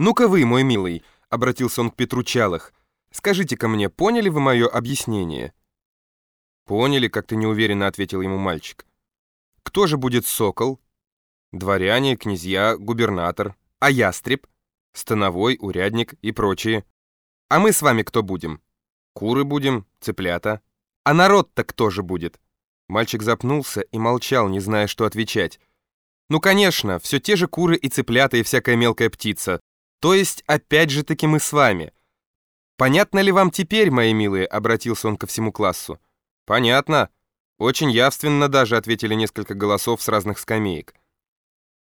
«Ну-ка вы, мой милый», — обратился он к Петру Чалых, «скажите-ка мне, поняли вы мое объяснение?» «Поняли», — как-то неуверенно ответил ему мальчик. «Кто же будет сокол?» «Дворяне, князья, губернатор. А ястреб?» «Становой, урядник и прочие». «А мы с вами кто будем?» «Куры будем, цыплята». «А народ-то кто же будет?» Мальчик запнулся и молчал, не зная, что отвечать. «Ну, конечно, все те же куры и цыплята и всякая мелкая птица. То есть, опять же таки мы с вами. Понятно ли вам теперь, мои милые?» — обратился он ко всему классу. «Понятно. Очень явственно даже», — ответили несколько голосов с разных скамеек.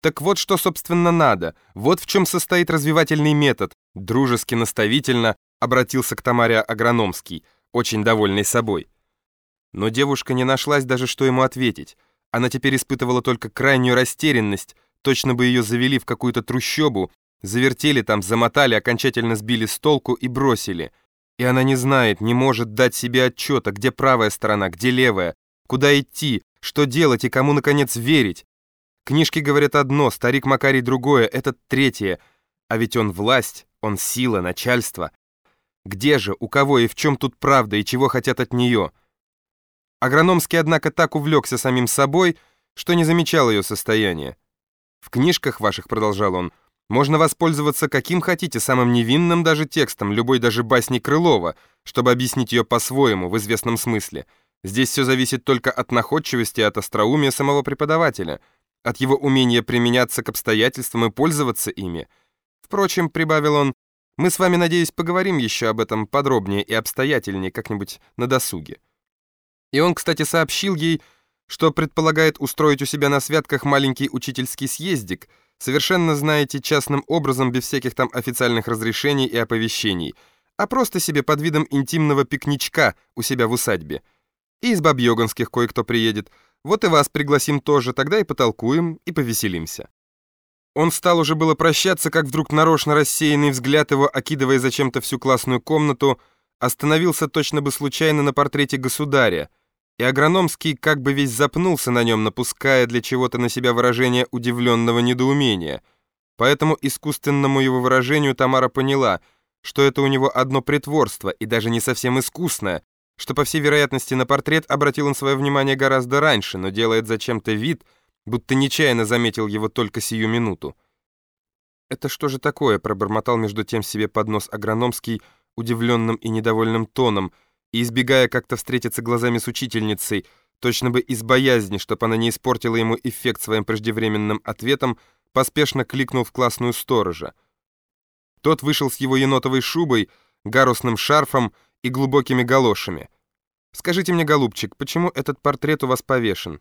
Так вот, что, собственно, надо. Вот в чем состоит развивательный метод. Дружески наставительно обратился к Тамаре Агрономский, очень довольный собой. Но девушка не нашлась даже, что ему ответить. Она теперь испытывала только крайнюю растерянность, точно бы ее завели в какую-то трущобу, завертели там, замотали, окончательно сбили с толку и бросили. И она не знает, не может дать себе отчета, где правая сторона, где левая, куда идти, что делать и кому, наконец, верить. Книжки говорят одно, старик Макарий другое, этот третье. А ведь он власть, он сила, начальство. Где же, у кого и в чем тут правда, и чего хотят от нее? Агрономский, однако, так увлекся самим собой, что не замечал ее состояния. «В книжках ваших», — продолжал он, — «можно воспользоваться каким хотите, самым невинным даже текстом, любой даже басни Крылова, чтобы объяснить ее по-своему, в известном смысле. Здесь все зависит только от находчивости и от остроумия самого преподавателя, от его умения применяться к обстоятельствам и пользоваться ими. Впрочем, — прибавил он, — мы с вами, надеюсь, поговорим еще об этом подробнее и обстоятельнее как-нибудь на досуге. И он, кстати, сообщил ей, что предполагает устроить у себя на святках маленький учительский съездик, совершенно, знаете, частным образом, без всяких там официальных разрешений и оповещений, а просто себе под видом интимного пикничка у себя в усадьбе. И из Бабьёганских кое-кто приедет. Вот и вас пригласим тоже, тогда и потолкуем, и повеселимся. Он стал уже было прощаться, как вдруг нарочно рассеянный взгляд его, окидывая зачем-то всю классную комнату, остановился точно бы случайно на портрете государя, и Агрономский как бы весь запнулся на нем, напуская для чего-то на себя выражение удивленного недоумения. По этому искусственному его выражению Тамара поняла, что это у него одно притворство, и даже не совсем искусное, что, по всей вероятности, на портрет обратил он свое внимание гораздо раньше, но делает зачем-то вид, будто нечаянно заметил его только сию минуту. «Это что же такое?» — пробормотал между тем себе под нос Агрономский удивленным и недовольным тоном — и, избегая как-то встретиться глазами с учительницей, точно бы из боязни, чтобы она не испортила ему эффект своим преждевременным ответом, поспешно кликнул в классную сторожа. Тот вышел с его енотовой шубой, гарусным шарфом и глубокими галошами. «Скажите мне, голубчик, почему этот портрет у вас повешен?»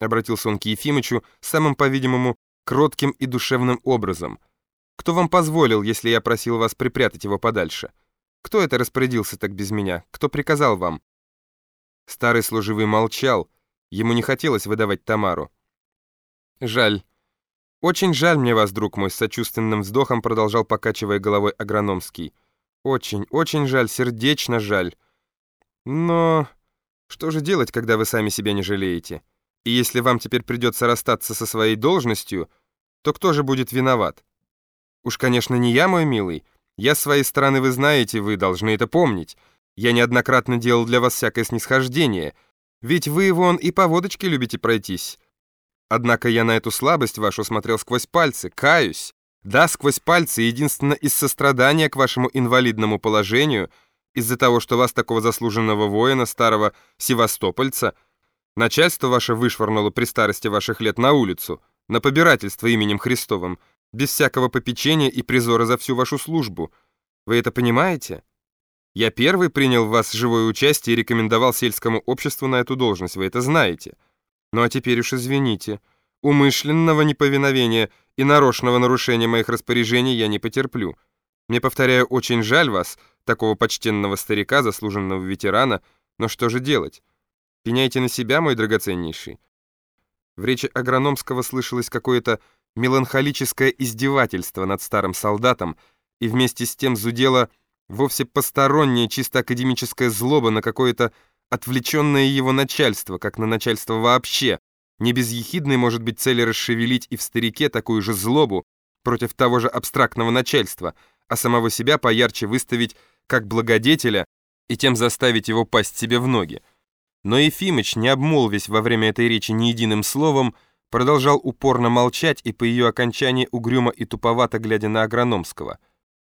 Обратился он к Ефимычу самым, по-видимому, кротким и душевным образом. «Кто вам позволил, если я просил вас припрятать его подальше?» Кто это распорядился так без меня? Кто приказал вам?» Старый служивый молчал. Ему не хотелось выдавать Тамару. «Жаль. Очень жаль мне вас, друг мой», — с сочувственным вздохом продолжал, покачивая головой агрономский. «Очень, очень жаль, сердечно жаль. Но что же делать, когда вы сами себя не жалеете? И если вам теперь придется расстаться со своей должностью, то кто же будет виноват? Уж, конечно, не я, мой милый, я с своей стороны, вы знаете, вы должны это помнить. Я неоднократно делал для вас всякое снисхождение. Ведь вы, вон, и по водочке любите пройтись. Однако я на эту слабость вашу смотрел сквозь пальцы, каюсь. Да, сквозь пальцы, единственно из сострадания к вашему инвалидному положению, из-за того, что вас, такого заслуженного воина, старого севастопольца, начальство ваше вышвырнуло при старости ваших лет на улицу, на побирательство именем Христовым, без всякого попечения и призора за всю вашу службу. Вы это понимаете? Я первый принял в вас живое участие и рекомендовал сельскому обществу на эту должность, вы это знаете. Ну а теперь уж извините. Умышленного неповиновения и нарочного нарушения моих распоряжений я не потерплю. Мне, повторяю, очень жаль вас, такого почтенного старика, заслуженного ветерана, но что же делать? Пеняйте на себя, мой драгоценнейший. В речи Агрономского слышалось какое-то меланхолическое издевательство над старым солдатом, и вместе с тем зудела вовсе посторонняя чисто академическая злоба на какое-то отвлеченное его начальство, как на начальство вообще. Не без ехидной, может быть, цели расшевелить и в старике такую же злобу против того же абстрактного начальства, а самого себя поярче выставить как благодетеля и тем заставить его пасть себе в ноги. Но Ефимыч, не обмолвясь во время этой речи ни единым словом, продолжал упорно молчать и по ее окончании угрюмо и туповато глядя на Агрономского –